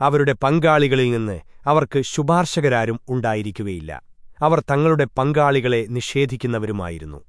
അവരുടെ പങ്കാളികളിൽ നിന്ന് അവർക്ക് ശുപാർശകരാരും ഉണ്ടായിരിക്കുകയില്ല. അവർ തങ്ങളുടെ പങ്കാളികളെ നിഷേധിക്കുന്നവരുമായിരുന്നു.